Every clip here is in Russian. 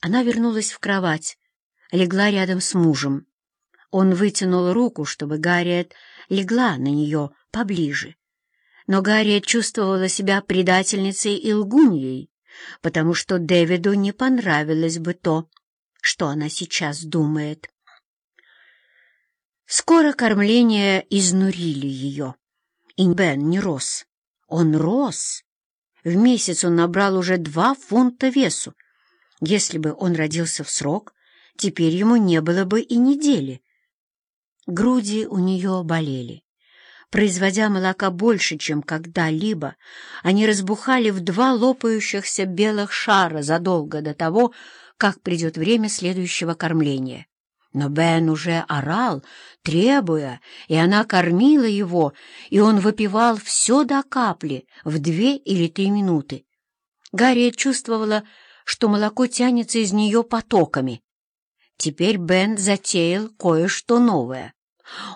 Она вернулась в кровать, легла рядом с мужем. Он вытянул руку, чтобы Гарриет легла на нее поближе. Но Гарриет чувствовала себя предательницей и лгуньей, потому что Дэвиду не понравилось бы то, что она сейчас думает. Скоро кормление изнурили ее, и Бен не рос. Он рос. В месяц он набрал уже два фунта весу. Если бы он родился в срок, теперь ему не было бы и недели. Груди у нее болели. Производя молока больше, чем когда-либо, они разбухали в два лопающихся белых шара задолго до того, как придет время следующего кормления. Но Бен уже орал, требуя, и она кормила его, и он выпивал все до капли в две или три минуты. Гарриет чувствовала, что молоко тянется из нее потоками. Теперь Бен затеял кое-что новое.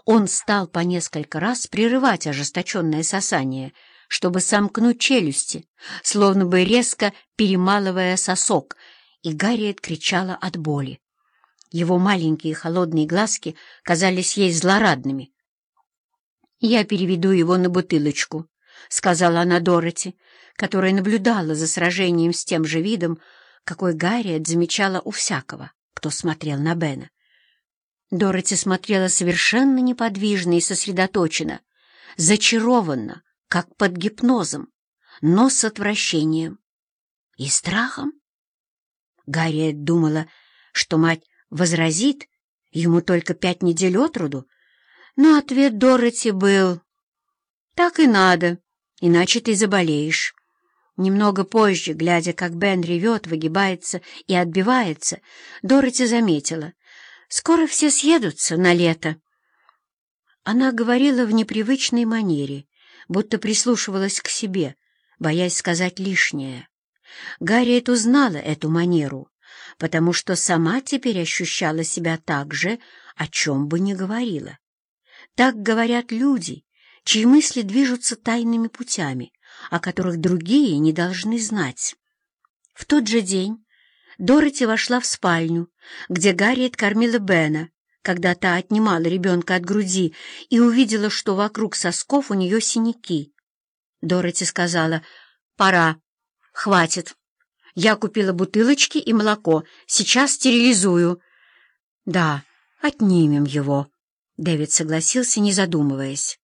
Он стал по несколько раз прерывать ожесточенное сосание, чтобы сомкнуть челюсти, словно бы резко перемалывая сосок, и Гарриет кричала от боли. Его маленькие холодные глазки казались ей злорадными. «Я переведу его на бутылочку», — сказала она Дороти, которая наблюдала за сражением с тем же видом, какой Гарриет замечала у всякого, кто смотрел на Бена. Дороти смотрела совершенно неподвижно и сосредоточенно, зачарованно, как под гипнозом, но с отвращением и страхом. Гарриет думала, что мать возразит, ему только пять недель от роду, но ответ Дороти был «Так и надо, иначе ты заболеешь». Немного позже, глядя, как Бен ревет, выгибается и отбивается, Дороти заметила — Скоро все съедутся на лето. Она говорила в непривычной манере, будто прислушивалась к себе, боясь сказать лишнее. Гарриет узнала эту манеру, потому что сама теперь ощущала себя так же, о чем бы ни говорила. Так говорят люди, чьи мысли движутся тайными путями, о которых другие не должны знать. В тот же день Дороти вошла в спальню, где Гарриет кормила Бена, когда та отнимала ребенка от груди и увидела, что вокруг сосков у нее синяки. Дороти сказала, «Пора, хватит. Я купила бутылочки и молоко, сейчас стерилизую». «Да, отнимем его», — Дэвид согласился, не задумываясь.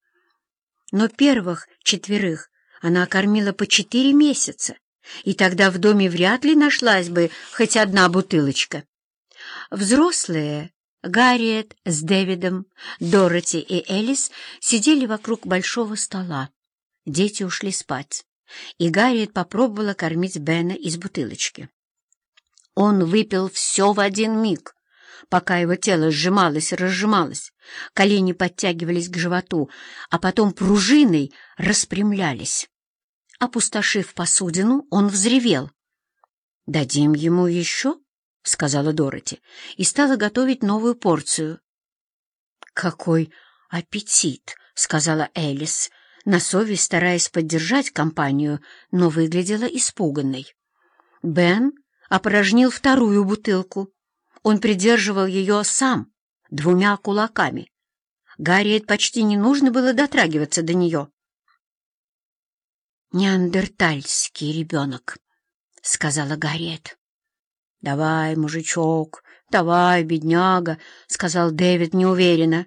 Но первых четверых она кормила по четыре месяца, и тогда в доме вряд ли нашлась бы хоть одна бутылочка. Взрослые, Гарриет с Дэвидом, Дороти и Элис сидели вокруг большого стола. Дети ушли спать, и Гарриет попробовала кормить Бена из бутылочки. Он выпил все в один миг, пока его тело сжималось и разжималось, колени подтягивались к животу, а потом пружиной распрямлялись. Опустошив посудину, он взревел. «Дадим ему еще?» — сказала Дороти, и стала готовить новую порцию. «Какой аппетит!» — сказала Элис, на совесть стараясь поддержать компанию, но выглядела испуганной. Бен опорожнил вторую бутылку. Он придерживал ее сам, двумя кулаками. Гарриет почти не нужно было дотрагиваться до нее неандертальский ребенок», — сказала Гарриет. «Давай, мужичок, давай, бедняга», — сказал Дэвид неуверенно.